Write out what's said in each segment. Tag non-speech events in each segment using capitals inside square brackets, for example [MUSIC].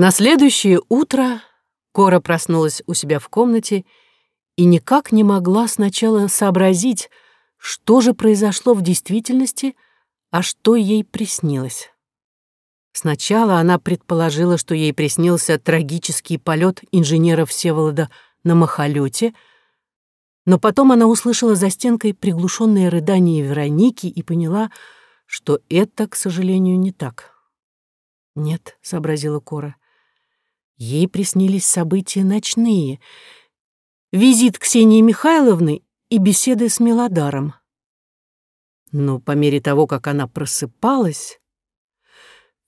На следующее утро Кора проснулась у себя в комнате и никак не могла сначала сообразить, что же произошло в действительности, а что ей приснилось. Сначала она предположила, что ей приснился трагический полет инженера Всеволода на махолете, но потом она услышала за стенкой приглушенные рыдания Вероники и поняла, что это, к сожалению, не так. «Нет», — сообразила Кора, — ей приснились события ночные. Визит Ксении Михайловны и беседы с Мелодаром. Но по мере того, как она просыпалась,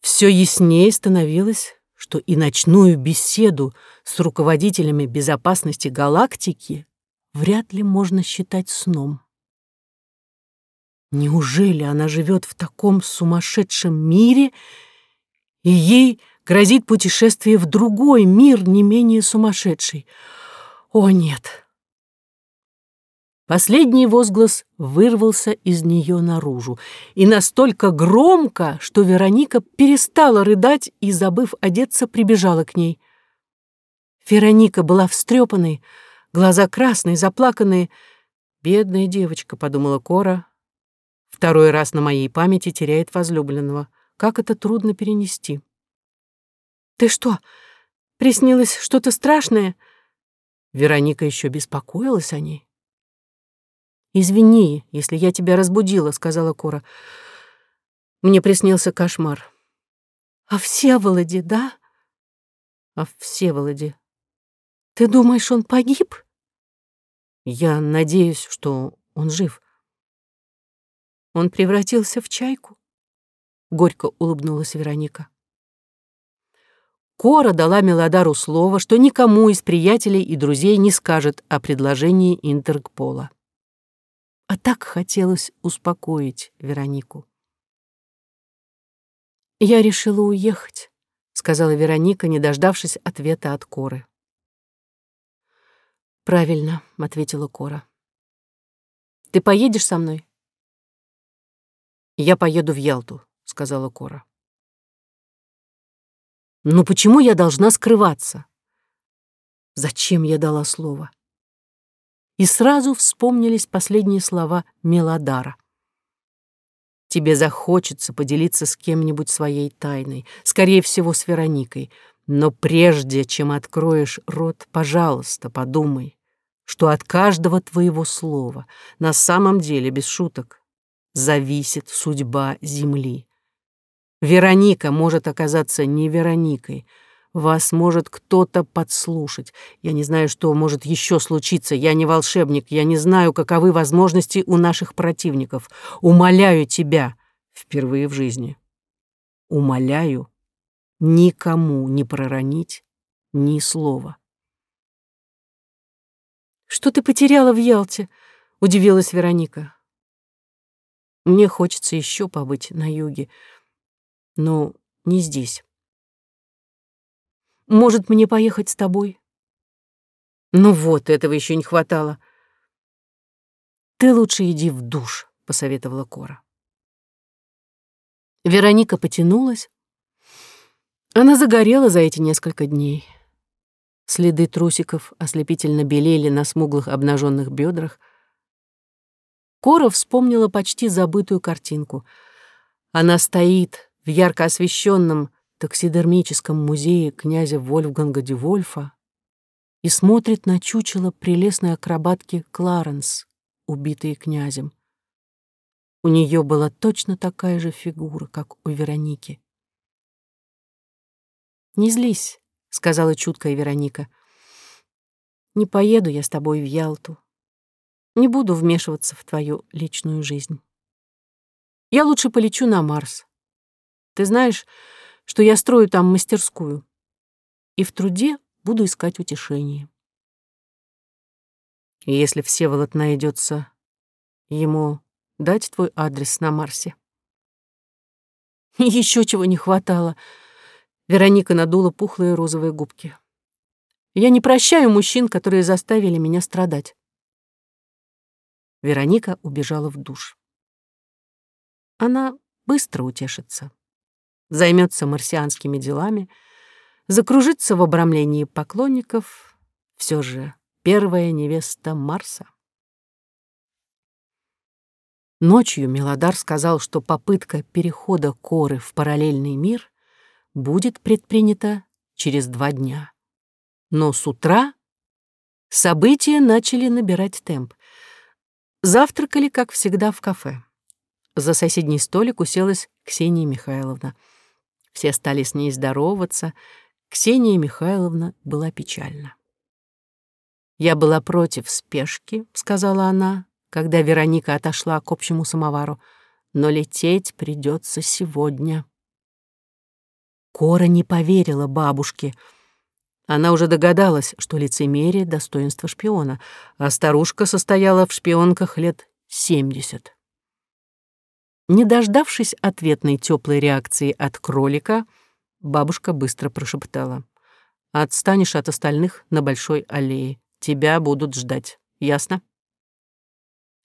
все яснее становилось, что и ночную беседу с руководителями безопасности галактики вряд ли можно считать сном. Неужели она живет в таком сумасшедшем мире, и ей грозит путешествие в другой мир, не менее сумасшедший? О, нет! Последний возглас вырвался из нее наружу, и настолько громко, что Вероника перестала рыдать и, забыв одеться, прибежала к ней. Вероника была встрепанной, глаза красные, заплаканные. «Бедная девочка», — подумала Кора, — «второй раз на моей памяти теряет возлюбленного. Как это трудно перенести». «Ты что, приснилось что-то страшное?» Вероника еще беспокоилась о ней. «Извини, если я тебя разбудила», — сказала Кора. «Мне приснился кошмар». «О Всеволоде, да?» «О Всеволоде». «Ты думаешь, он погиб?» «Я надеюсь, что он жив». «Он превратился в чайку?» Горько улыбнулась Вероника. Кора дала Мелодару слово, что никому из приятелей и друзей не скажет о предложении Интергпола. А так хотелось успокоить Веронику. «Я решила уехать», — сказала Вероника, не дождавшись ответа от Коры. «Правильно», — ответила Кора. «Ты поедешь со мной?» «Я поеду в Ялту», — сказала Кора. «Но почему я должна скрываться?» «Зачем я дала слово?» и сразу вспомнились последние слова Мелодара. Тебе захочется поделиться с кем-нибудь своей тайной, скорее всего, с Вероникой. Но прежде чем откроешь рот, пожалуйста, подумай, что от каждого твоего слова на самом деле, без шуток, зависит судьба Земли. Вероника может оказаться не Вероникой — вас может кто-то подслушать. Я не знаю, что может еще случиться. Я не волшебник. Я не знаю, каковы возможности у наших противников. Умоляю тебя впервые в жизни. Умоляю никому не проронить ни слова. «Что ты потеряла в Ялте?» — удивилась Вероника. «Мне хочется еще побыть на юге, но не здесь». Может, мне поехать с тобой? Ну вот, этого еще не хватало. Ты лучше иди в душ, посоветовала Кора. Вероника потянулась. Она загорела за эти несколько дней. Следы трусиков ослепительно белели на смуглых обнаженных бедрах. Кора вспомнила почти забытую картинку. Она стоит в ярко освещенном таксидермическом музее князя Вольфганга де Вольфа и смотрит на чучело прелестной акробатки Кларенс, убитой князем. У нее была точно такая же фигура, как у Вероники. «Не злись», — сказала чуткая Вероника. «Не поеду я с тобой в Ялту. Не буду вмешиваться в твою личную жизнь. Я лучше полечу на Марс. Ты знаешь, что я строю там мастерскую. И в труде буду искать утешение. И если Всеволод найдется, ему дать твой адрес на Марсе. [LAUGHS] Еще чего не хватало. Вероника надула пухлые розовые губки. Я не прощаю мужчин, которые заставили меня страдать. Вероника убежала в душ. Она быстро утешится займется марсианскими делами, закружиться в обрамлении поклонников, все же первая невеста Марса. Ночью Мелодар сказал, что попытка перехода Коры в параллельный мир будет предпринята через два дня. Но с утра события начали набирать темп. Завтракали, как всегда, в кафе. За соседний столик уселась Ксения Михайловна. Все стали с ней здороваться. Ксения Михайловна была печальна. «Я была против спешки», — сказала она, когда Вероника отошла к общему самовару, «но лететь придется сегодня». Кора не поверила бабушке. Она уже догадалась, что лицемерие — достоинство шпиона, а старушка состояла в шпионках лет семьдесят. Не дождавшись ответной теплой реакции от кролика, бабушка быстро прошептала. «Отстанешь от остальных на большой аллее. Тебя будут ждать. Ясно?»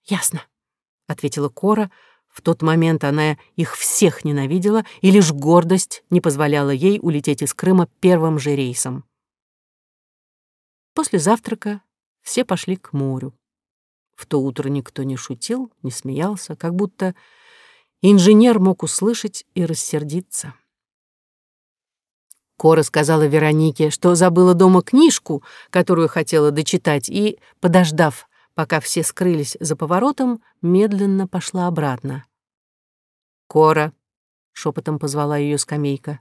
«Ясно», — ответила Кора. В тот момент она их всех ненавидела, и лишь гордость не позволяла ей улететь из Крыма первым же рейсом. После завтрака все пошли к морю. В то утро никто не шутил, не смеялся, как будто инженер мог услышать и рассердиться. Кора сказала Веронике, что забыла дома книжку, которую хотела дочитать, и, подождав, пока все скрылись за поворотом, медленно пошла обратно. «Кора!» — шепотом позвала ее скамейка.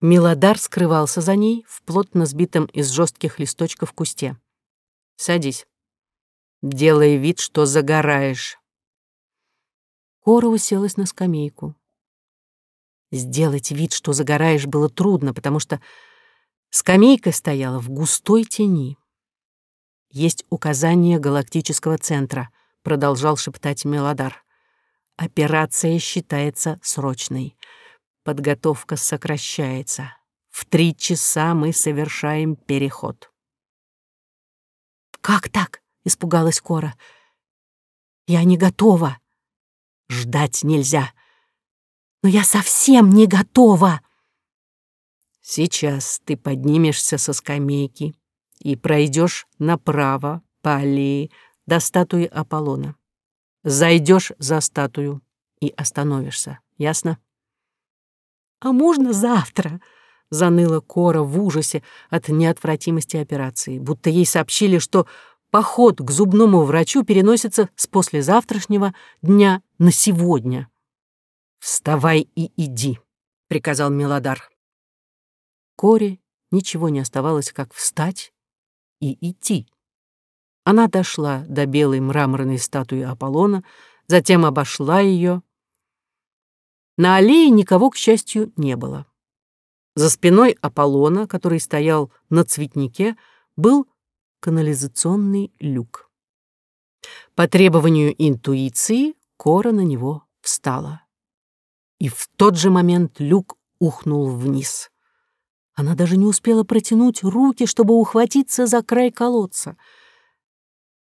Милодар скрывался за ней в плотно сбитом из жестких листочков кусте. «Садись. Делай вид, что загораешь». Кора уселась на скамейку. Сделать вид, что загораешь, было трудно, потому что скамейка стояла в густой тени есть указание галактического центра», — продолжал шептать Мелодар. «Операция считается срочной. Подготовка сокращается. В три часа мы совершаем переход». «Как так?» — испугалась Кора. «Я не готова. Ждать нельзя. Но я совсем не готова!» «Сейчас ты поднимешься со скамейки и пройдешь направо по аллее до статуи Аполлона. Зайдешь за статую и остановишься. Ясно? «А можно завтра?» — заныла Кора в ужасе от неотвратимости операции, будто ей сообщили, что поход к зубному врачу переносится с послезавтрашнего дня на сегодня. «Вставай и иди», — приказал Милодар. Коре ничего не оставалось, как встать и идти. Она дошла до белой мраморной статуи Аполлона, затем обошла ее. На аллее никого, к счастью, не было. За спиной Аполлона, который стоял на цветнике, был канализационный люк. По требованию интуиции Кора на него встала. И в тот же момент люк ухнул вниз. Она даже не успела протянуть руки, чтобы ухватиться за край колодца.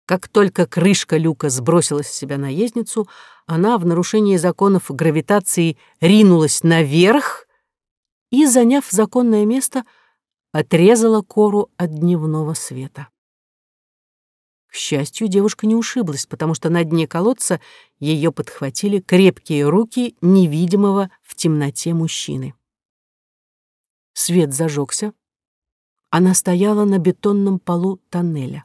Как только крышка люка сбросила с себя наездницу, она в нарушении законов гравитации ринулась наверх и, заняв законное место, отрезала кору от дневного света. К счастью, девушка не ушиблась, потому что на дне колодца ее подхватили крепкие руки невидимого в темноте мужчины. Свет зажегся. Она стояла на бетонном полу тоннеля.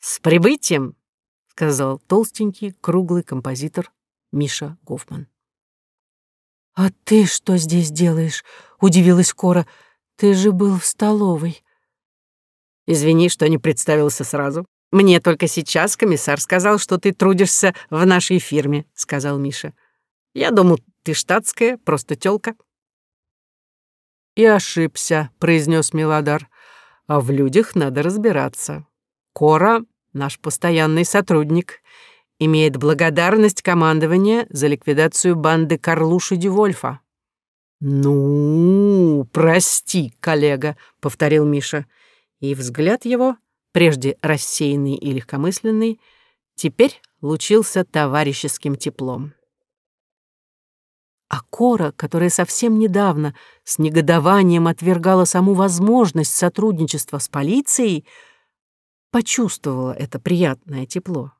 «С прибытием!» — сказал толстенький, круглый композитор Миша Гофман. «А ты что здесь делаешь?» — удивилась Кора. «Ты же был в столовой». «Извини, что не представился сразу. Мне только сейчас комиссар сказал, что ты трудишься в нашей фирме», — сказал Миша. «Я думал, ты штатская, просто тёлка». «И ошибся», — произнес Милодар. «А в людях надо разбираться. Кора — наш постоянный сотрудник, имеет благодарность командования за ликвидацию банды Карлуши Дювольфа». «Ну, прости, коллега», — повторил Миша. И взгляд его, прежде рассеянный и легкомысленный, теперь лучился товарищеским теплом. А Кора, которая совсем недавно с негодованием отвергала саму возможность сотрудничества с полицией, почувствовала это приятное тепло.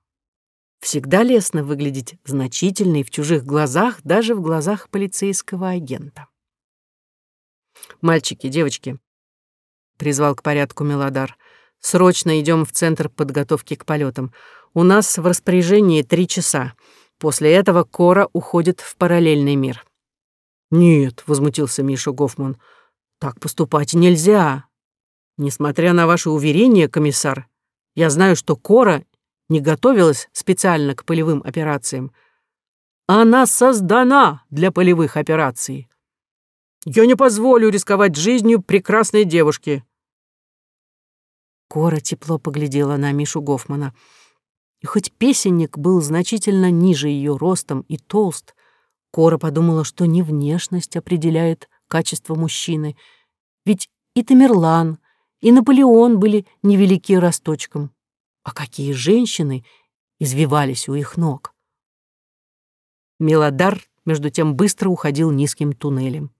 Всегда лестно выглядеть значительной в чужих глазах, даже в глазах полицейского агента. «Мальчики, девочки», — призвал к порядку Мелодар, — «срочно идем в центр подготовки к полетам. У нас в распоряжении три часа. После этого Кора уходит в параллельный мир». «Нет», — возмутился Миша Гофман, — «так поступать нельзя. Несмотря на ваши уверения, комиссар, я знаю, что Кора не готовилась специально к полевым операциям. Она создана для полевых операций. Я не позволю рисковать жизнью прекрасной девушки». Кора тепло поглядела на Мишу Гофмана — и хоть песенник был значительно ниже ее ростом и толст, Кора подумала, что не внешность определяет качество мужчины, ведь и Тамерлан, и Наполеон были невелики росточком. А какие женщины извивались у их ног. Мелодар, между тем, быстро уходил низким туннелем.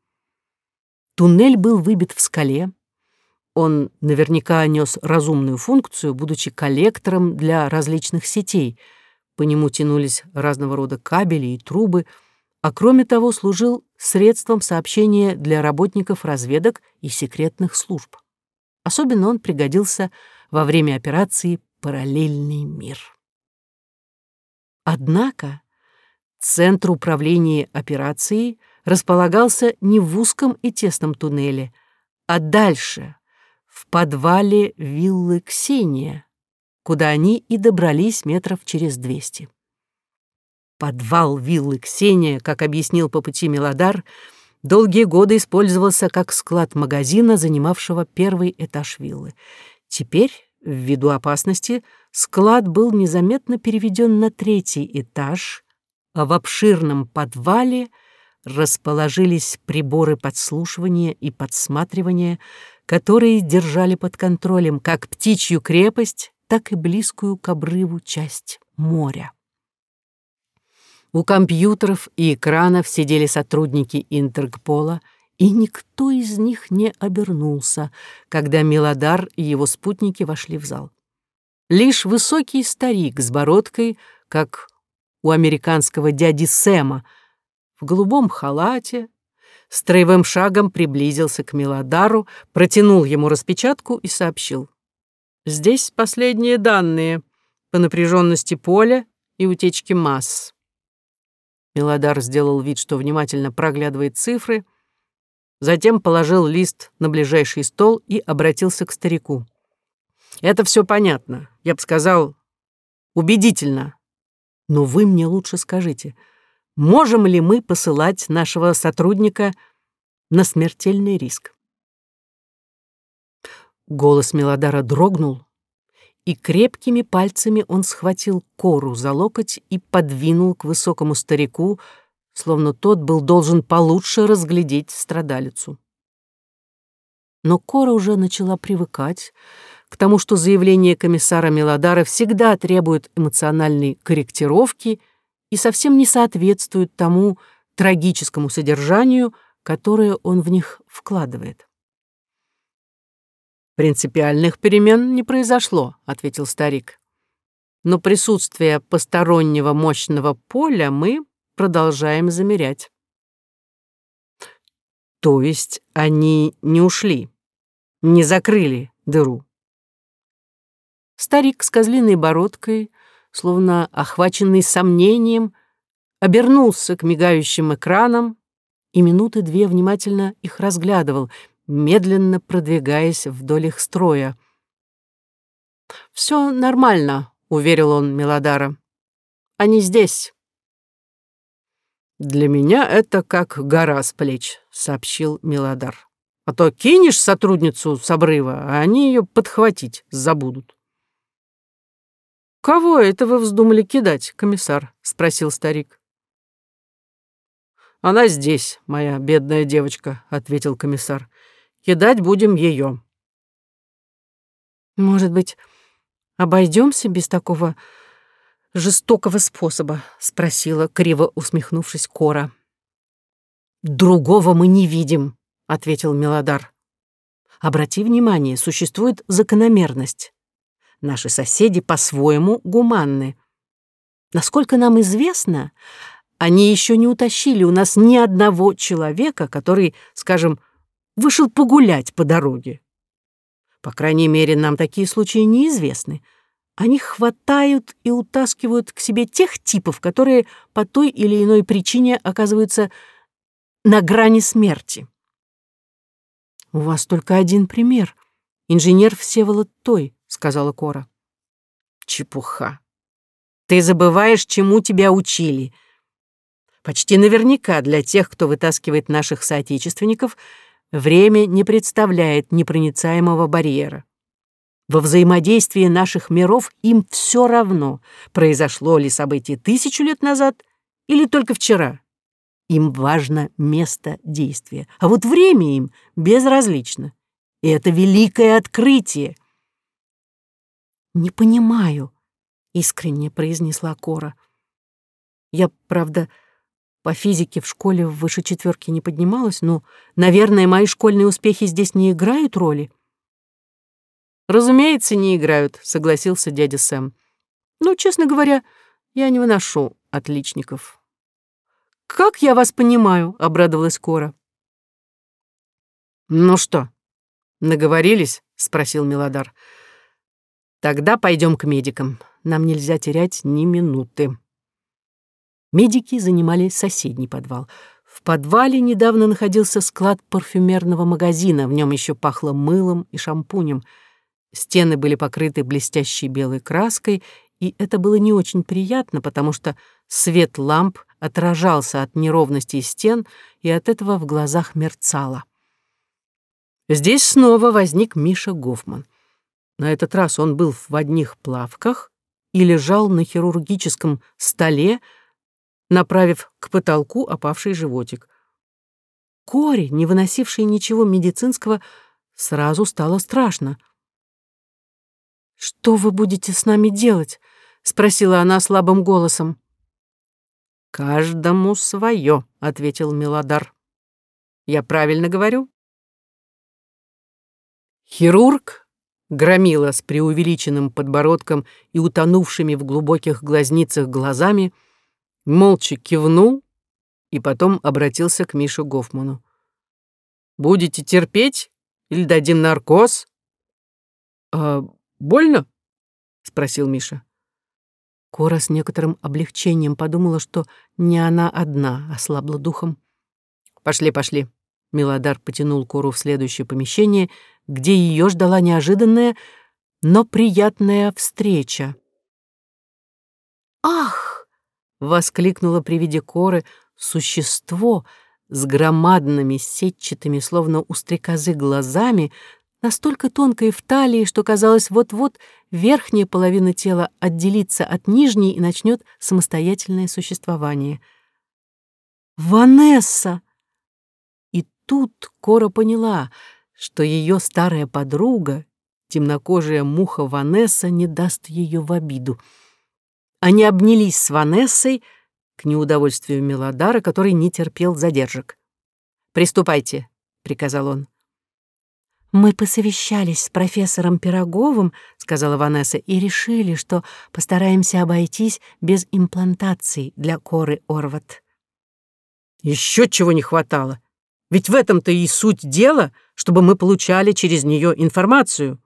Туннель был выбит в скале, он наверняка нес разумную функцию, будучи коллектором для различных сетей. По нему тянулись разного рода кабели и трубы, а кроме того служил средством сообщения для работников разведок и секретных служб. Особенно он пригодился во время операции «Параллельный мир». Однако центр управления операцией располагался не в узком и тесном туннеле, а дальше, в подвале виллы Ксения, куда они и добрались метров через двести. Подвал виллы Ксения, как объяснил по пути Мелодар, долгие годы использовался как склад магазина, занимавшего первый этаж виллы. Теперь, ввиду опасности, склад был незаметно переведен на третий этаж, а в обширном подвале расположились приборы подслушивания и подсматривания, которые держали под контролем как птичью крепость, так и близкую к обрыву часть моря. У компьютеров и экранов сидели сотрудники Интергпола, и никто из них не обернулся, когда Мелодар и его спутники вошли в зал. Лишь высокий старик с бородкой, как у американского дяди Сэма, в голубом халате, строевым шагом приблизился к Милодару, протянул ему распечатку и сообщил. «Здесь последние данные по напряженности поля и утечке масс». Милодар сделал вид, что внимательно проглядывает цифры, затем положил лист на ближайший стол и обратился к старику. «Это все понятно. Я бы сказал, убедительно. Но вы мне лучше скажите — можем ли мы посылать нашего сотрудника на смертельный риск. Голос Мелодара дрогнул, и крепкими пальцами он схватил кору за локоть и подвинул к высокому старику, словно тот был должен получше разглядеть страдалицу. Но Кора уже начала привыкать к тому, что заявление комиссара Мелодара всегда требует эмоциональной корректировки — и совсем не соответствуют тому трагическому содержанию, которое он в них вкладывает. «Принципиальных перемен не произошло», — ответил старик. «Но присутствие постороннего мощного поля мы продолжаем замерять». «То есть они не ушли, не закрыли дыру?» Старик с козлиной бородкой словно охваченный сомнением, обернулся к мигающим экранам и минуты две внимательно их разглядывал, медленно продвигаясь вдоль их строя. «Все нормально», — уверил он Мелодара. «Они здесь». «Для меня это как гора с плеч», — сообщил Мелодар. «А то кинешь сотрудницу с обрыва, а они ее подхватить забудут». «Кого это вы вздумали кидать, комиссар?» — спросил старик. «Она здесь, моя бедная девочка», — ответил комиссар. «Кидать будем ее». «Может быть, обойдемся без такого жестокого способа?» — спросила, криво усмехнувшись Кора. «Другого мы не видим», — ответил Мелодар. «Обрати внимание, существует закономерность. Наши соседи по-своему гуманны. Насколько нам известно, они еще не утащили у нас ни одного человека, который, скажем, вышел погулять по дороге. По крайней мере, нам такие случаи неизвестны. Они хватают и утаскивают к себе тех типов, которые по той или иной причине оказываются на грани смерти. «У вас только один пример. Инженер Всеволод Той», — сказала Кора. «Чепуха. Ты забываешь, чему тебя учили. Почти наверняка для тех, кто вытаскивает наших соотечественников, время не представляет непроницаемого барьера. Во взаимодействии наших миров им все равно, произошло ли событие тысячу лет назад или только вчера. Им важно место действия, а вот время им безразлично. И это великое открытие. «Не понимаю», — искренне произнесла Кора. «Я, правда, по физике в школе выше четверки не поднималась, но, наверное, мои школьные успехи здесь не играют роли». «Разумеется, не играют», — согласился дядя Сэм. «Ну, честно говоря, я не выношу отличников». «Как я вас понимаю?» — обрадовалась Кора. «Ну что, наговорились?» — спросил Милодар. «Тогда пойдем к медикам. Нам нельзя терять ни минуты». Медики занимали соседний подвал. В подвале недавно находился склад парфюмерного магазина, в нем еще пахло мылом и шампунем. Стены были покрыты блестящей белой краской, и это было не очень приятно, потому что свет ламп отражался от неровностей стен, и от этого в глазах мерцало. Здесь снова возник Миша Гофман. На этот раз он был в одних плавках и лежал на хирургическом столе, направив к потолку опавший животик. Коре, не выносившей ничего медицинского, сразу стало страшно. «Что вы будете с нами делать?» — спросила она слабым голосом. «Каждому свое», — ответил Милодар. «Я правильно говорю?» Хирург, громила с преувеличенным подбородком и утонувшими в глубоких глазницах глазами, молча кивнул и потом обратился к Мише Гофману. «Будете терпеть или дадим наркоз?» «А больно?» — спросил Миша. Кора с некоторым облегчением подумала, что не она одна ослабла духом. «Пошли, пошли». Милодар потянул Кору в следующее помещение, где ее ждала неожиданная, но приятная встреча. «Ах!» — воскликнула при виде Коры существо с громадными сетчатыми, словно у стрекозы, глазами, настолько тонкой в талии, что казалось, вот-вот верхняя половина тела отделится от нижней и начнет самостоятельное существование. «Ванесса!» И тут Кора поняла, что ее старая подруга, темнокожая муха Ванесса, не даст ее в обиду. Они обнялись с Ванессой к неудовольствию Мелодара, который не терпел задержек. «Приступайте», — приказал он. «Мы посовещались с профессором Пироговым», — сказала Ванесса, «и решили, что постараемся обойтись без имплантаций для коры Орват». «Еще чего не хватало. Ведь в этом-то и суть дела, чтобы мы получали через нее информацию.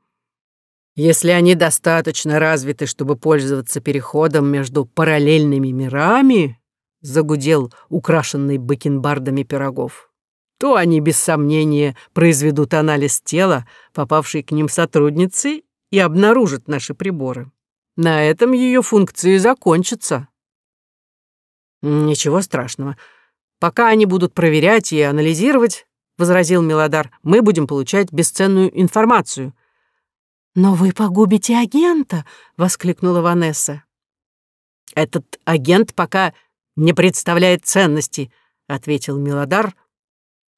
Если они достаточно развиты, чтобы пользоваться переходом между параллельными мирами», — загудел украшенный бакенбардами пирогов то они без сомнения произведут анализ тела, попавшей к ним сотрудницы, и обнаружат наши приборы. На этом ее функции закончатся. Ничего страшного. Пока они будут проверять и анализировать, возразил Милодар, мы будем получать бесценную информацию. Но вы погубите агента, воскликнула Ванесса. Этот агент пока не представляет ценности, ответил Милодар,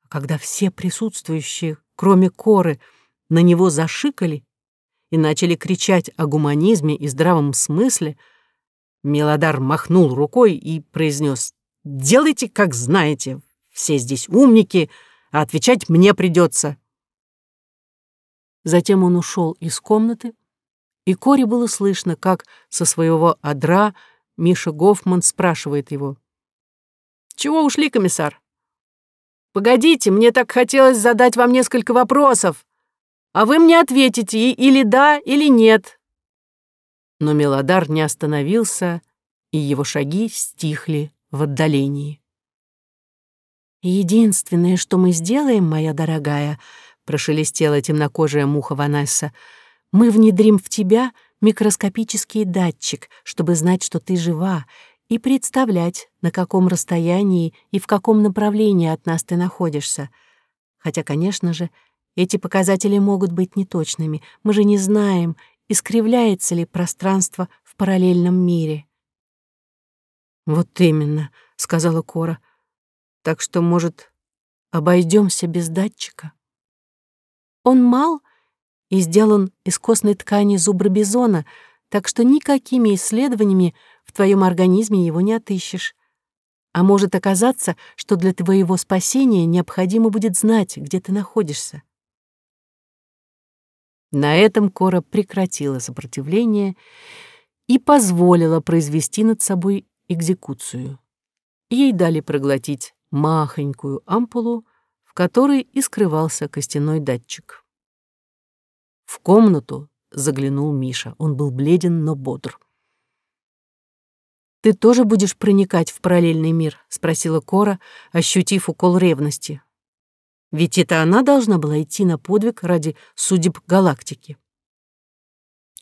когда все присутствующие, кроме Коры, на него зашикали и начали кричать о гуманизме и здравом смысле, Мелодар махнул рукой и произнес «Делайте, как знаете, все здесь умники, а отвечать мне придется. Затем он ушел из комнаты, и Коре было слышно, как со своего одра Миша Гофман спрашивает его. «Чего ушли, комиссар?» «Погодите, мне так хотелось задать вам несколько вопросов, а вы мне ответите или да, или нет». Но Мелодар не остановился, и его шаги стихли в отдалении. «Единственное, что мы сделаем, моя дорогая», — прошелестела темнокожая муха Ванесса, «мы внедрим в тебя микроскопический датчик, чтобы знать, что ты жива, и представлять, на каком расстоянии и в каком направлении от нас ты находишься. Хотя, конечно же, эти показатели могут быть неточными. Мы же не знаем, искривляется ли пространство в параллельном мире. «Вот именно», — сказала Кора. «Так что, может, обойдемся без датчика?» Он мал и сделан из костной ткани зубра бизона, так что никакими исследованиями в твоем организме его не отыщешь. А может оказаться, что для твоего спасения необходимо будет знать, где ты находишься. На этом Кора прекратила сопротивление и позволила произвести над собой экзекуцию. Ей дали проглотить махонькую ампулу, в которой и скрывался костяной датчик. В комнату заглянул Миша. Он был бледен, но бодр. «Ты тоже будешь проникать в параллельный мир?» — спросила Кора, ощутив укол ревности. Ведь это она должна была идти на подвиг ради судеб галактики.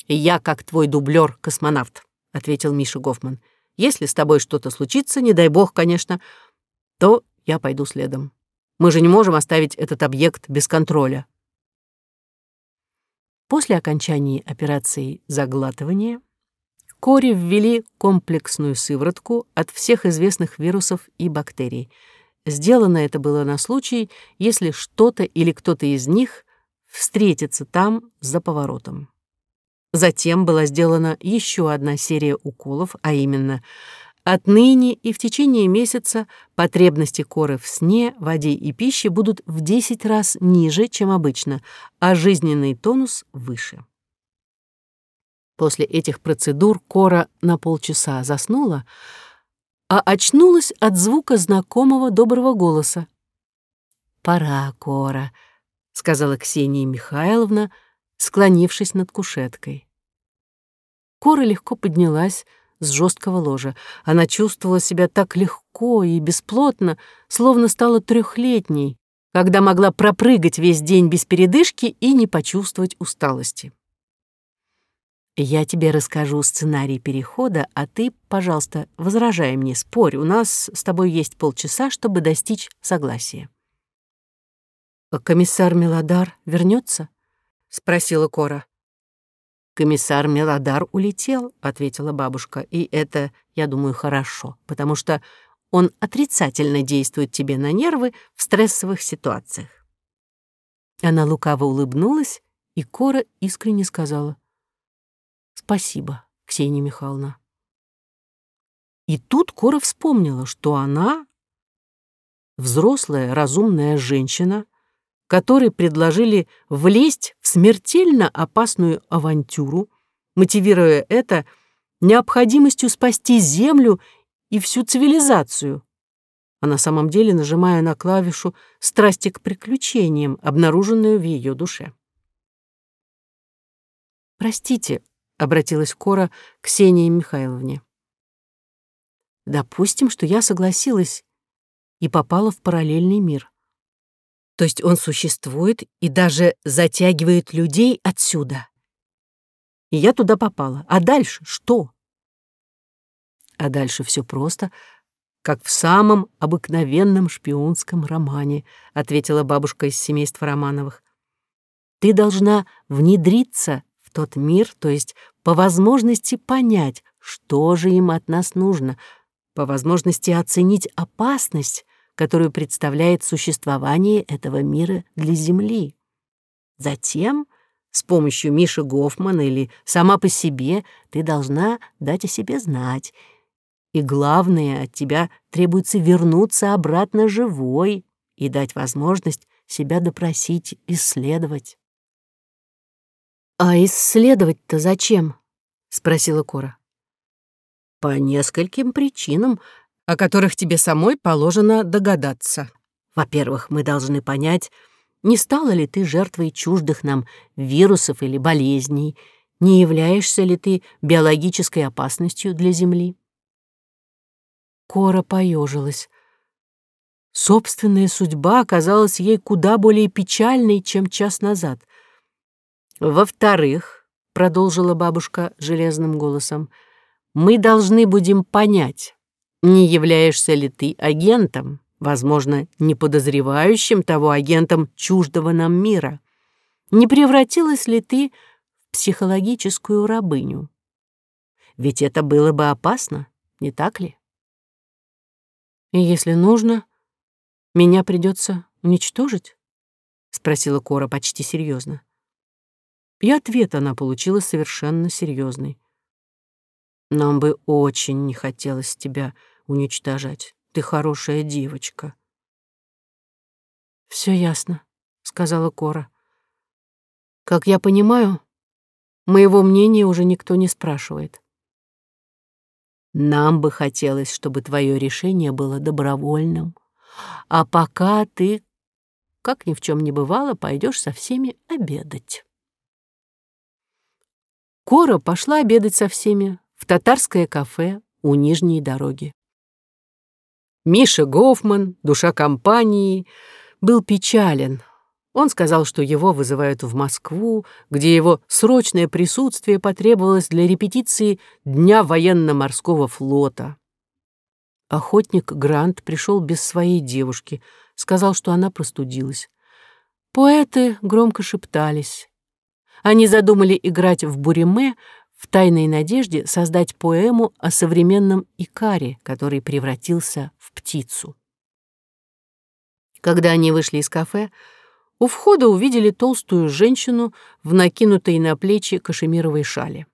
«Я как твой дублер, космонавт», — ответил Миша Гофман. Если с тобой что-то случится, не дай бог, конечно, то я пойду следом. Мы же не можем оставить этот объект без контроля. После окончания операции заглатывания Кори ввели комплексную сыворотку от всех известных вирусов и бактерий. Сделано это было на случай, если что-то или кто-то из них встретится там за поворотом. Затем была сделана еще одна серия уколов, а именно Отныне и в течение месяца потребности коры в сне, воде и пище будут в 10 раз ниже, чем обычно, а жизненный тонус выше. После этих процедур кора на полчаса заснула, а очнулась от звука знакомого доброго голоса. «Пора, кора», — сказала Ксения Михайловна, склонившись над кушеткой. Кора легко поднялась с жесткого ложа. Она чувствовала себя так легко и бесплотно, словно стала трехлетней, когда могла пропрыгать весь день без передышки и не почувствовать усталости. «Я тебе расскажу сценарий перехода, а ты, пожалуйста, возражай мне, спорь, у нас с тобой есть полчаса, чтобы достичь согласия». «Комиссар Мелодар вернется? Спросила Кора. «Комиссар Мелодар улетел», — ответила бабушка, «и это, я думаю, хорошо, потому что он отрицательно действует тебе на нервы в стрессовых ситуациях». Она лукаво улыбнулась, и Кора искренне сказала «Спасибо, Ксения Михайловна». И тут Кора вспомнила, что она, взрослая, разумная женщина, которой предложили влезть смертельно опасную авантюру, мотивируя это необходимостью спасти Землю и всю цивилизацию, а на самом деле нажимая на клавишу страсти к приключениям, обнаруженную в ее душе. «Простите», — обратилась Кора к Ксении Михайловне. «Допустим, что я согласилась и попала в параллельный мир. То есть он существует и даже затягивает людей отсюда. И я туда попала. А дальше что? А дальше все просто, как в самом обыкновенном шпионском романе, ответила бабушка из семейства Романовых. Ты должна внедриться в тот мир, то есть по возможности понять, что же им от нас нужно, по возможности оценить опасность, которую представляет существование этого мира для Земли. Затем, с помощью Миши Гофмана или сама по себе, ты должна дать о себе знать. И главное, от тебя требуется вернуться обратно живой и дать возможность себя допросить, исследовать. «А исследовать-то зачем?» — спросила Кора. «По нескольким причинам, о которых тебе самой положено догадаться. Во-первых, мы должны понять, не стала ли ты жертвой чуждых нам вирусов или болезней, не являешься ли ты биологической опасностью для Земли. Кора поежилась. Собственная судьба оказалась ей куда более печальной, чем час назад. Во-вторых, продолжила бабушка железным голосом, мы должны будем понять, не являешься ли ты агентом, возможно, не подозревающим того агентом чуждого нам мира. Не превратилась ли ты в психологическую рабыню? Ведь это было бы опасно, не так ли? И если нужно, меня придется уничтожить? Спросила Кора почти серьезно. И ответ она получила совершенно серьезный. Нам бы очень не хотелось тебя уничтожать. Ты хорошая девочка. Все ясно, сказала Кора. Как я понимаю, моего мнения уже никто не спрашивает. Нам бы хотелось, чтобы твое решение было добровольным. А пока ты, как ни в чем не бывало, пойдешь со всеми обедать. Кора пошла обедать со всеми в татарское кафе у Нижней дороги. Миша Гофман, душа компании, был печален. Он сказал, что его вызывают в Москву, где его срочное присутствие потребовалось для репетиции Дня военно-морского флота. Охотник Грант пришел без своей девушки, сказал, что она простудилась. Поэты громко шептались. Они задумали играть в буриме в тайной надежде создать поэму о современном Икаре, который превратился в птицу. Когда они вышли из кафе, у входа увидели толстую женщину в накинутой на плечи кашемировой шали.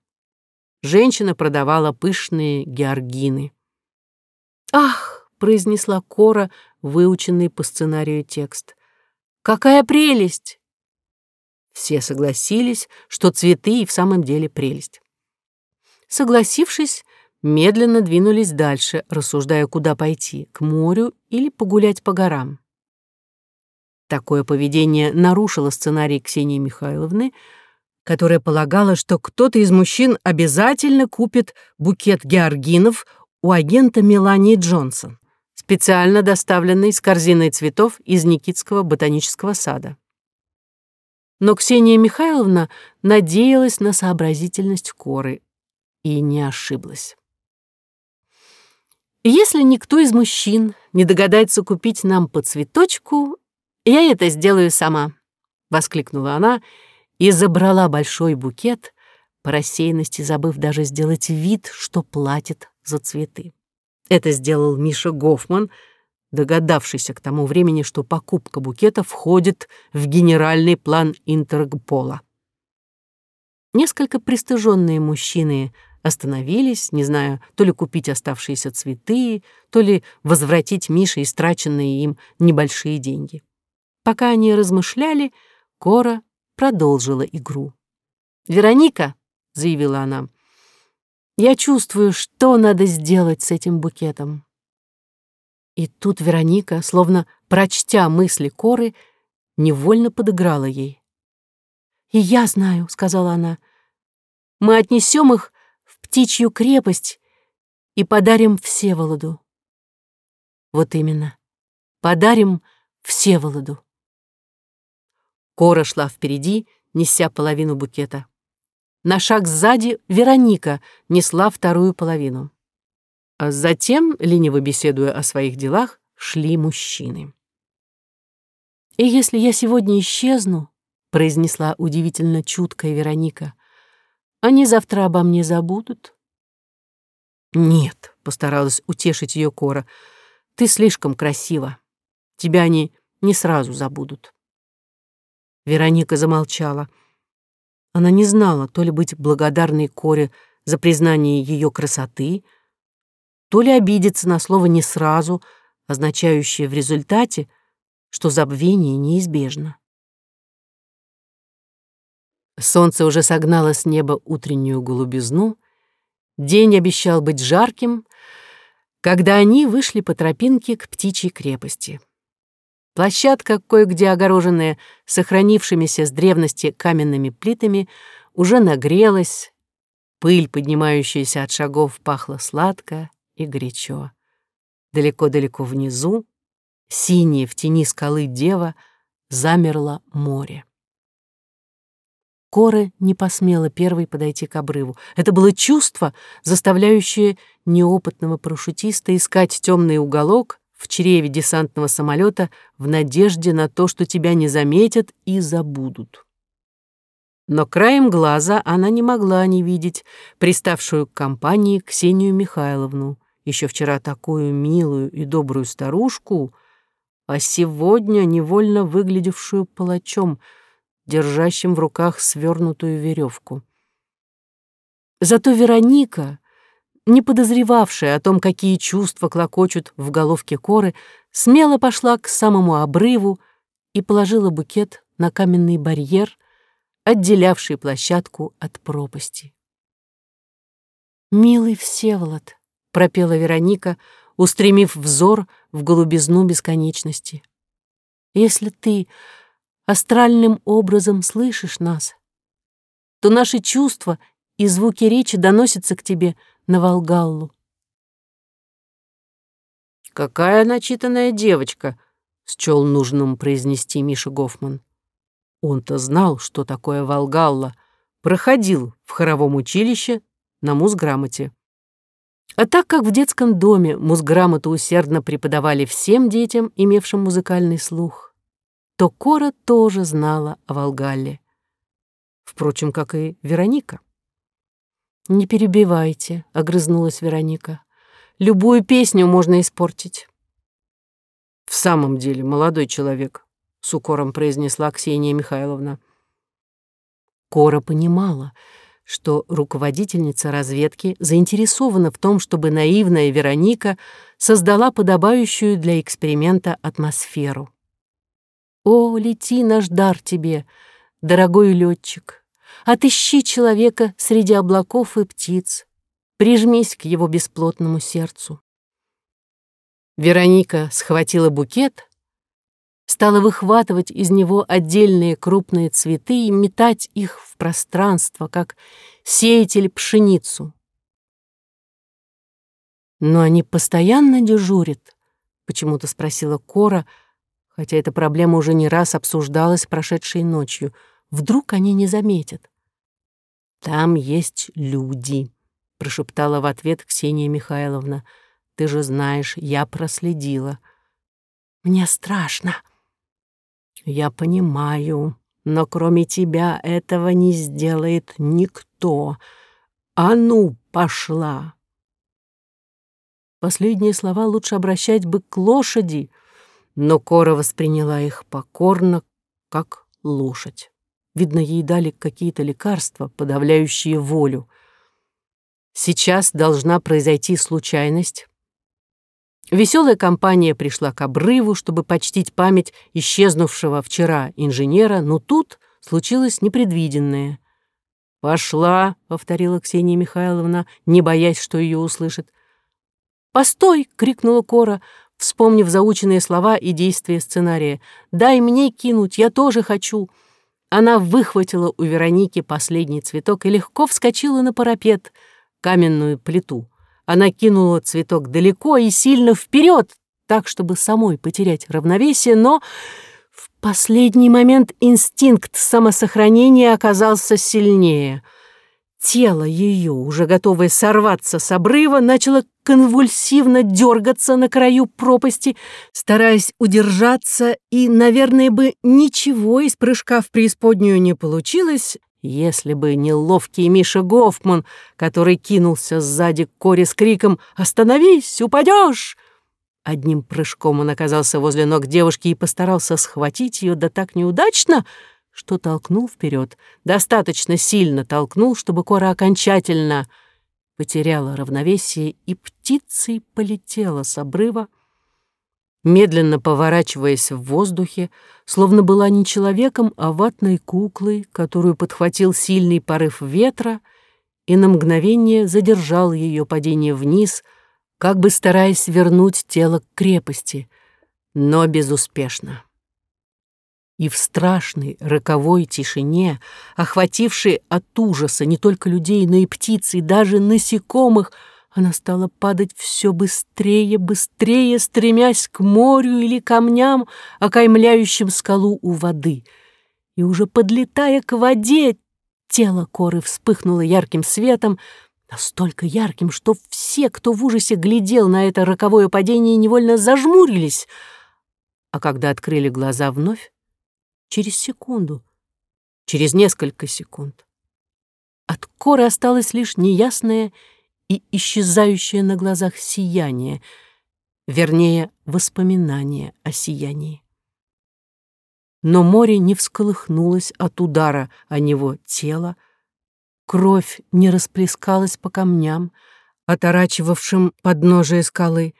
Женщина продавала пышные георгины. «Ах!» — произнесла Кора, выученный по сценарию текст. «Какая прелесть!» Все согласились, что цветы и в самом деле прелесть. Согласившись, медленно двинулись дальше, рассуждая, куда пойти, к морю или погулять по горам. Такое поведение нарушило сценарий Ксении Михайловны, которая полагала, что кто-то из мужчин обязательно купит букет георгинов у агента Мелании Джонсон, специально доставленный с корзиной цветов из Никитского ботанического сада. Но Ксения Михайловна надеялась на сообразительность Коры и не ошиблась. Если никто из мужчин не догадается купить нам по цветочку, я это сделаю сама, воскликнула она и забрала большой букет, по рассеянности забыв даже сделать вид, что платит за цветы. Это сделал Миша Гофман, догадавшийся к тому времени, что покупка букета входит в генеральный план Интергпола. Несколько пристыженные мужчины остановились, не зная, то ли купить оставшиеся цветы, то ли возвратить Мише истраченные им небольшие деньги. Пока они размышляли, Кора продолжила игру. «Вероника», — заявила она, — «я чувствую, что надо сделать с этим букетом». И тут Вероника, словно прочтя мысли Коры, невольно подыграла ей. «И я знаю», — сказала она, — «мы отнесем их птичью крепость и подарим Всеволоду. Вот именно, подарим Всеволоду. Кора шла впереди, неся половину букета. На шаг сзади Вероника несла вторую половину. А затем, лениво беседуя о своих делах, шли мужчины. «И если я сегодня исчезну», — произнесла удивительно чуткая Вероника, они завтра обо мне забудут? Нет, постаралась утешить ее Кора. Ты слишком красива. Тебя они не сразу забудут. Вероника замолчала. Она не знала, то ли быть благодарной Коре за признание ее красоты, то ли обидеться на слово «не сразу», означающее в результате, что забвение неизбежно. Солнце уже согнало с неба утреннюю голубизну, день обещал быть жарким, когда они вышли по тропинке к птичьей крепости. Площадка, кое-где огороженная сохранившимися с древности каменными плитами, уже нагрелась, пыль, поднимающаяся от шагов, пахла сладко и горячо. Далеко-далеко внизу, синее в тени скалы дева, замерло море. Кора не посмела первой подойти к обрыву. Это было чувство, заставляющее неопытного парашютиста искать темный уголок в чреве десантного самолета в надежде на то, что тебя не заметят и забудут. Но краем глаза она не могла не видеть приставшую к компании Ксению Михайловну, еще вчера такую милую и добрую старушку, а сегодня невольно выглядевшую палачом — держащим в руках свернутую веревку. Зато Вероника, не подозревавшая о том, какие чувства клокочут в головке коры, смело пошла к самому обрыву и положила букет на каменный барьер, отделявший площадку от пропасти. «Милый Всеволод», — пропела Вероника, устремив взор в голубизну бесконечности, — «если ты астральным образом слышишь нас, то наши чувства и звуки речи доносятся к тебе на Волгаллу. «Какая начитанная девочка!» — счел нужным произнести Миша Гофман. Он-то знал, что такое Волгалла, проходил в хоровом училище на музграмоте. А так как в детском доме музграмоту усердно преподавали всем детям, имевшим музыкальный слух, то Кора тоже знала о Волгалле. Впрочем, как и Вероника. «Не перебивайте», — огрызнулась Вероника. «Любую песню можно испортить». «В самом деле, молодой человек», — с укором произнесла Ксения Михайловна. Кора понимала, что руководительница разведки заинтересована в том, чтобы наивная Вероника создала подобающую для эксперимента атмосферу. О, лети наш дар тебе, дорогой летчик, Отыщи человека среди облаков и птиц, Прижмись к его бесплотному сердцу. Вероника схватила букет, стала выхватывать из него отдельные крупные цветы и метать их в пространство, как сеятель пшеницу. «Но они постоянно дежурят?» — почему-то спросила Кора, — хотя эта проблема уже не раз обсуждалась прошедшей ночью. Вдруг они не заметят. «Там есть люди», — прошептала в ответ Ксения Михайловна. «Ты же знаешь, я проследила». «Мне страшно». «Я понимаю, но кроме тебя этого не сделает никто. А ну, пошла!» Последние слова лучше обращать бы к лошади — но Кора восприняла их покорно, как лошадь. Видно, ей дали какие-то лекарства, подавляющие волю. Сейчас должна произойти случайность. Веселая компания пришла к обрыву, чтобы почтить память исчезнувшего вчера инженера, но тут случилось непредвиденное. «Пошла», — повторила Ксения Михайловна, не боясь, что ее услышат. «Постой!» — крикнула Кора вспомнив заученные слова и действия сценария. «Дай мне кинуть, я тоже хочу!» Она выхватила у Вероники последний цветок и легко вскочила на парапет, каменную плиту. Она кинула цветок далеко и сильно вперед, так, чтобы самой потерять равновесие, но в последний момент инстинкт самосохранения оказался сильнее — Тело ее, уже готовое сорваться с обрыва, начало конвульсивно дергаться на краю пропасти, стараясь удержаться, и, наверное, бы ничего из прыжка в преисподнюю не получилось, если бы не ловкий Миша Гофман, который кинулся сзади Коре с криком «Остановись, упадешь!» Одним прыжком он оказался возле ног девушки и постарался схватить ее, да так неудачно — что толкнул вперед, достаточно сильно толкнул, чтобы Кора окончательно потеряла равновесие и птицей полетела с обрыва, медленно поворачиваясь в воздухе, словно была не человеком, а ватной куклой, которую подхватил сильный порыв ветра и на мгновение задержал ее падение вниз, как бы стараясь вернуть тело к крепости, но безуспешно. И в страшной роковой тишине, охватившей от ужаса не только людей, но и птиц, и даже насекомых, она стала падать все быстрее, быстрее, стремясь к морю или камням, окаймляющим скалу у воды. И уже подлетая к воде, тело коры вспыхнуло ярким светом, настолько ярким, что все, кто в ужасе глядел на это роковое падение, невольно зажмурились, а когда открыли глаза вновь, через секунду, через несколько секунд. От коры осталось лишь неясное и исчезающее на глазах сияние, вернее, воспоминание о сиянии. Но море не всколыхнулось от удара о него тела, кровь не расплескалась по камням, оторачивавшим подножие скалы,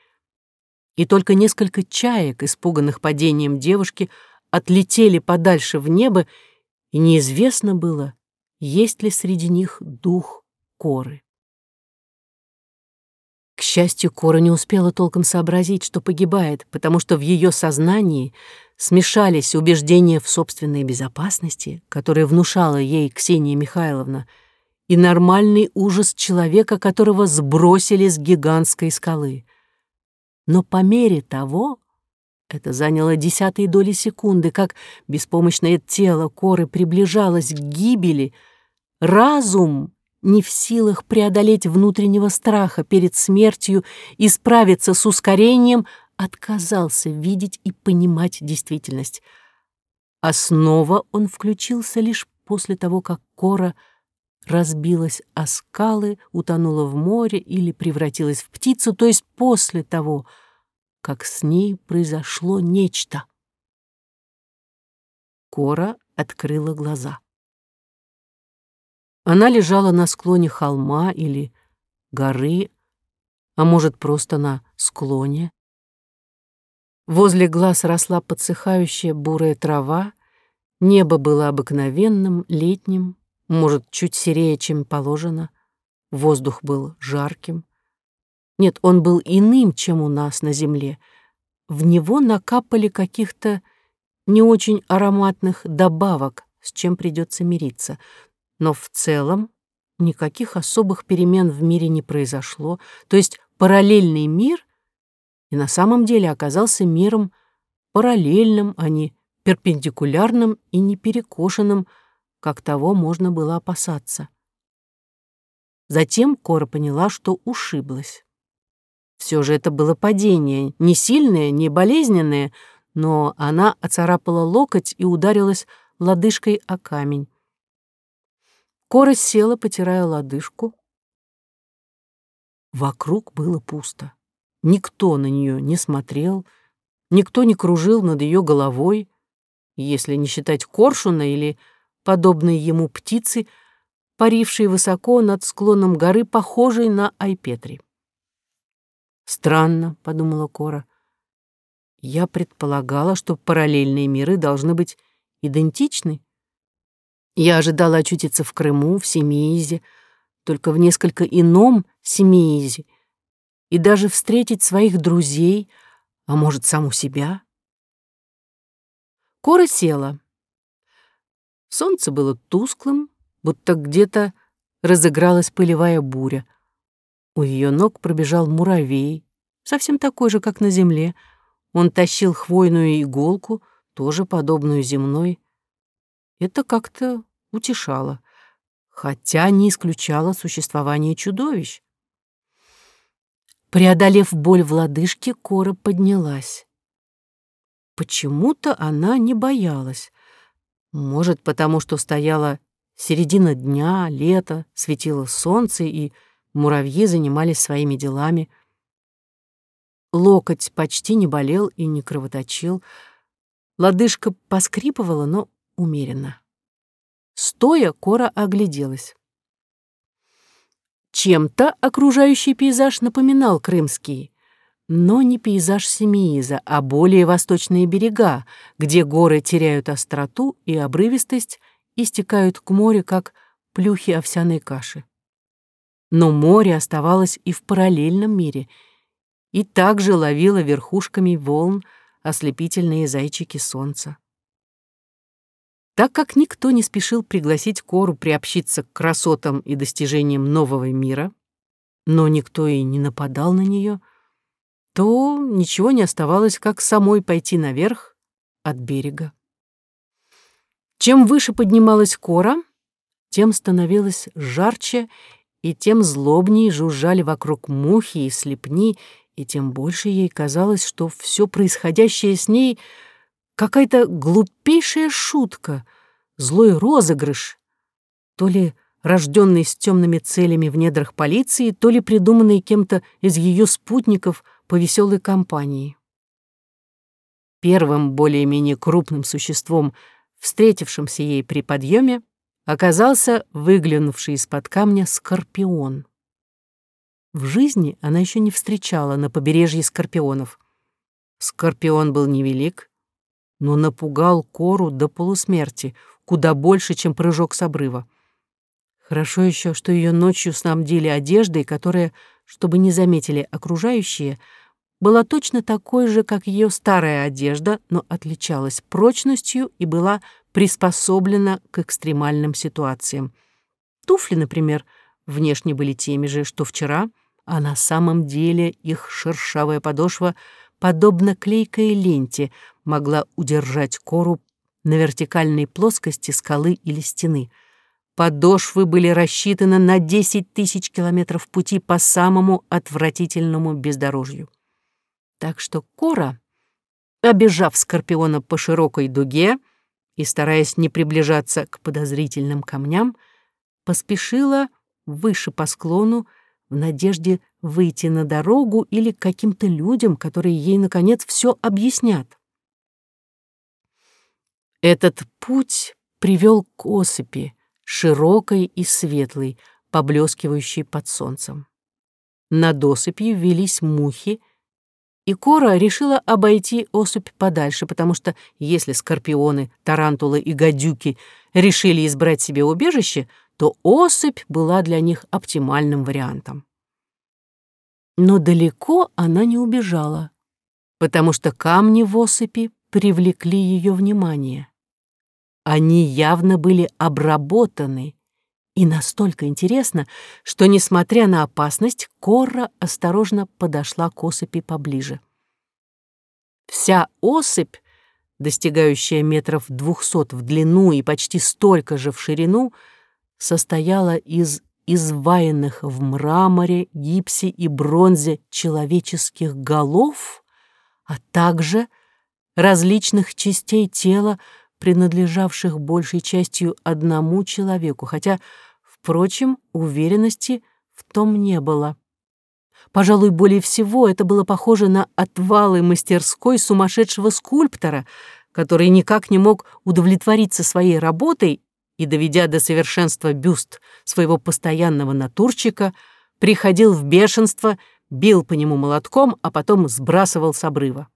и только несколько чаек, испуганных падением девушки, отлетели подальше в небо, и неизвестно было, есть ли среди них дух Коры. К счастью, Кора не успела толком сообразить, что погибает, потому что в ее сознании смешались убеждения в собственной безопасности, которые внушала ей Ксения Михайловна, и нормальный ужас человека, которого сбросили с гигантской скалы. Но по мере того, это заняло десятые доли секунды, как беспомощное тело коры приближалось к гибели. Разум, не в силах преодолеть внутреннего страха перед смертью и справиться с ускорением, отказался видеть и понимать действительность. А снова он включился лишь после того, как кора разбилась о скалы, утонула в море или превратилась в птицу, то есть после того, как с ней произошло нечто. Кора открыла глаза. Она лежала на склоне холма или горы, а может, просто на склоне. Возле глаз росла подсыхающая бурая трава, небо было обыкновенным, летним, может, чуть серее, чем положено, воздух был жарким. Нет, он был иным, чем у нас на земле. В него накапали каких-то не очень ароматных добавок, с чем придется мириться. Но в целом никаких особых перемен в мире не произошло. То есть параллельный мир и на самом деле оказался миром параллельным, а не перпендикулярным и не перекошенным, как того можно было опасаться. Затем Кора поняла, что ушиблась. Все же это было падение, не сильное, не болезненное, но она оцарапала локоть и ударилась лодыжкой о камень. Кора села, потирая лодыжку. Вокруг было пусто. Никто на нее не смотрел, никто не кружил над ее головой, если не считать коршуна или подобной ему птицы, парившей высоко над склоном горы, похожей на Айпетри. Странно, подумала Кора. Я предполагала, что параллельные миры должны быть идентичны. Я ожидала очутиться в Крыму, в Семиизе, только в несколько ином Семиизе, и даже встретить своих друзей, а может, саму себя. Кора села. Солнце было тусклым, будто где-то разыгралась пылевая буря. У ее ног пробежал муравей, совсем такой же, как на земле. Он тащил хвойную иголку, тоже подобную земной. Это как-то утешало, хотя не исключало существование чудовищ. Преодолев боль в лодыжке, Кора поднялась. Почему-то она не боялась. Может, потому что стояла середина дня, лето, светило солнце, и муравьи занимались своими делами. Локоть почти не болел и не кровоточил. Лодыжка поскрипывала, но умеренно. Стоя, Кора огляделась. Чем-то окружающий пейзаж напоминал крымский, но не пейзаж Семииза, а более восточные берега, где горы теряют остроту и обрывистость и стекают к морю, как плюхи овсяной каши. Но море оставалось и в параллельном мире, и также ловило верхушками волн ослепительные зайчики солнца. Так как никто не спешил пригласить Кору приобщиться к красотам и достижениям нового мира, но никто и не нападал на нее, то ничего не оставалось, как самой пойти наверх от берега. Чем выше поднималась Кора, тем становилось жарче, и тем злобнее жужжали вокруг мухи и слепни, и тем больше ей казалось, что все происходящее с ней — Какая-то глупейшая шутка, злой розыгрыш, то ли рожденный с темными целями в недрах полиции, то ли придуманный кем-то из ее спутников по веселой компании. Первым более-менее крупным существом, встретившимся ей при подъеме, оказался выглянувший из-под камня скорпион. В жизни она еще не встречала на побережье скорпионов. Скорпион был невелик, но напугал Кору до полусмерти, куда больше, чем прыжок с обрыва. Хорошо еще, что ее ночью снабдили одеждой, которая, чтобы не заметили окружающие, была точно такой же, как ее старая одежда, но отличалась прочностью и была приспособлена к экстремальным ситуациям. Туфли, например, внешне были теми же, что вчера, а на самом деле их шершавая подошва — подобно клейкой ленте, могла удержать кору на вертикальной плоскости скалы или стены. Подошвы были рассчитаны на 10 тысяч километров пути по самому отвратительному бездорожью. Так что Кора, обежав Скорпиона по широкой дуге и стараясь не приближаться к подозрительным камням, поспешила выше по склону в надежде выйти на дорогу или к каким-то людям, которые ей, наконец, все объяснят. Этот путь привел к осыпи, широкой и светлой, поблескивающей под солнцем. Над осыпью велись мухи, и Кора решила обойти осыпь подальше, потому что если скорпионы, тарантулы и гадюки решили избрать себе убежище, то осыпь была для них оптимальным вариантом. Но далеко она не убежала, потому что камни в осыпи привлекли ее внимание. Они явно были обработаны, и настолько интересно, что, несмотря на опасность, Корра осторожно подошла к осыпи поближе. Вся осыпь, достигающая метров двухсот в длину и почти столько же в ширину, состояла из изваянных в мраморе, гипсе и бронзе человеческих голов, а также различных частей тела, принадлежавших большей частью одному человеку, хотя, впрочем, уверенности в том не было. Пожалуй, более всего это было похоже на отвалы мастерской сумасшедшего скульптора, который никак не мог удовлетвориться своей работой и, доведя до совершенства бюст своего постоянного натурчика, приходил в бешенство, бил по нему молотком, а потом сбрасывал с обрыва.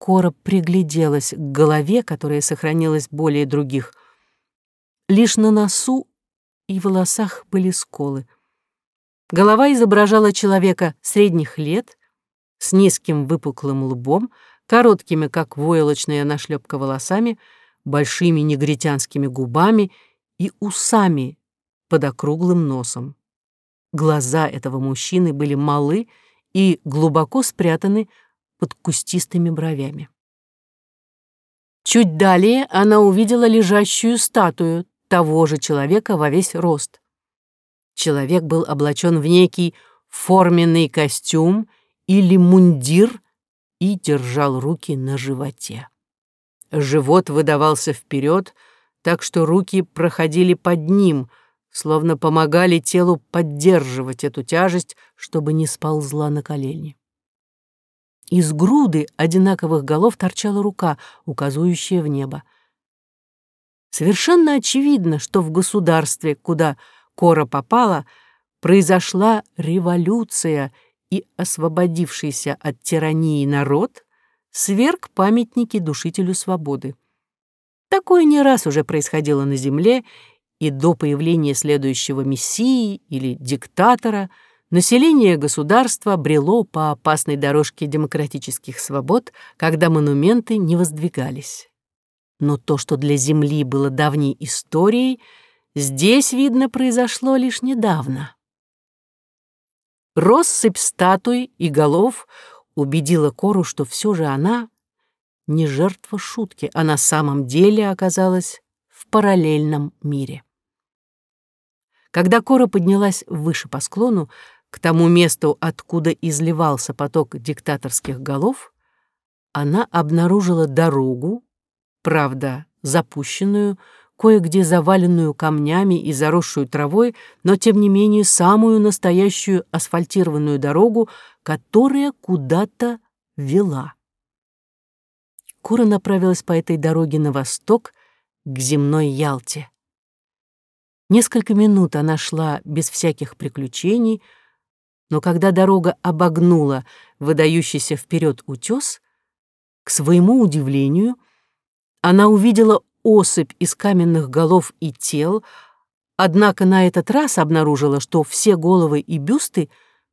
Кора пригляделась к голове, которая сохранилась более других. Лишь на носу и волосах были сколы. Голова изображала человека средних лет, с низким выпуклым лбом, короткими, как войлочная нашлепка волосами, большими негритянскими губами и усами под округлым носом. Глаза этого мужчины были малы и глубоко спрятаны под кустистыми бровями. Чуть далее она увидела лежащую статую того же человека во весь рост. Человек был облачен в некий форменный костюм или мундир и держал руки на животе. Живот выдавался вперед, так что руки проходили под ним, словно помогали телу поддерживать эту тяжесть, чтобы не сползла на колени. Из груды одинаковых голов торчала рука, указывающая в небо. Совершенно очевидно, что в государстве, куда Кора попала, произошла революция, и освободившийся от тирании народ сверг памятники душителю свободы. Такое не раз уже происходило на земле, и до появления следующего мессии или диктатора население государства брело по опасной дорожке демократических свобод, когда монументы не воздвигались. Но то, что для Земли было давней историей, здесь, видно, произошло лишь недавно. Россыпь статуй и голов убедила Кору, что все же она не жертва шутки, а на самом деле оказалась в параллельном мире. Когда Кора поднялась выше по склону, к тому месту, откуда изливался поток диктаторских голов, она обнаружила дорогу, правда, запущенную, кое-где заваленную камнями и заросшую травой, но, тем не менее, самую настоящую асфальтированную дорогу, которая куда-то вела. Кура направилась по этой дороге на восток, к земной Ялте. Несколько минут она шла без всяких приключений, но когда дорога обогнула выдающийся вперед утес, к своему удивлению, она увидела осыпь из каменных голов и тел, однако на этот раз обнаружила, что все головы и бюсты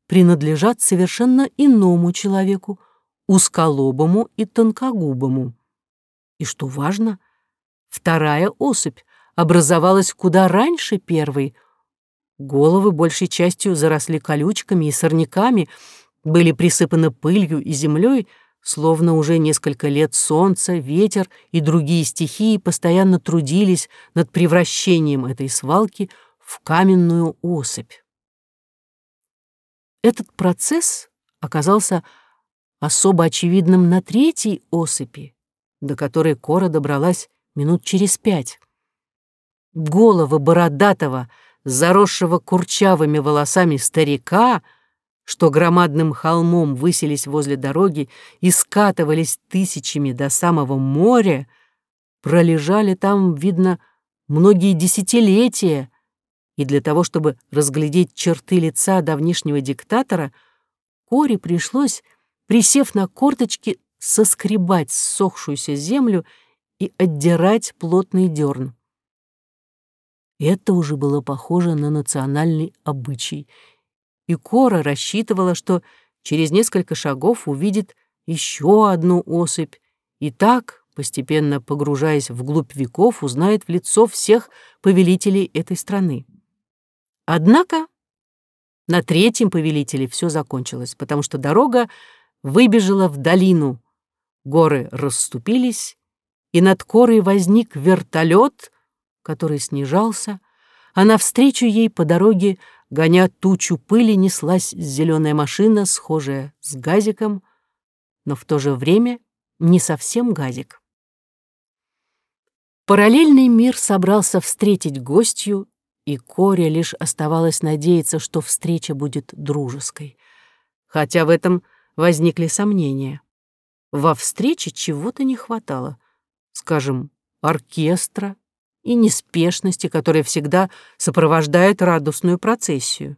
принадлежат совершенно иному человеку, узколобому и тонкогубому. И что важно, вторая особь образовалась куда раньше первой. Головы большей частью заросли колючками и сорняками, были присыпаны пылью и землей, словно уже несколько лет солнце, ветер и другие стихии постоянно трудились над превращением этой свалки в каменную особь. Этот процесс оказался особо очевидным на третьей осыпи, до которой Кора добралась минут через пять. Голова бородатого, заросшего курчавыми волосами старика, что громадным холмом высились возле дороги и скатывались тысячами до самого моря, пролежали там, видно, многие десятилетия, и для того, чтобы разглядеть черты лица давнишнего диктатора, Коре пришлось присев на корточки, соскребать ссохшуюся землю и отдирать плотный дерн. Это уже было похоже на национальный обычай, и Кора рассчитывала, что через несколько шагов увидит еще одну особь, и так, постепенно погружаясь вглубь веков, узнает в лицо всех повелителей этой страны. Однако на третьем повелителе все закончилось, потому что дорога выбежала в долину. Горы расступились, и над корой возник вертолет, который снижался, а навстречу ей по дороге, гоня тучу пыли, неслась зеленая машина, схожая с газиком, но в то же время не совсем газик. Параллельный мир собрался встретить гостью, и Коре лишь оставалось надеяться, что встреча будет дружеской. Хотя в этом возникли сомнения. Во встрече чего-то не хватало, скажем, оркестра и неспешности, которая всегда сопровождает радостную процессию.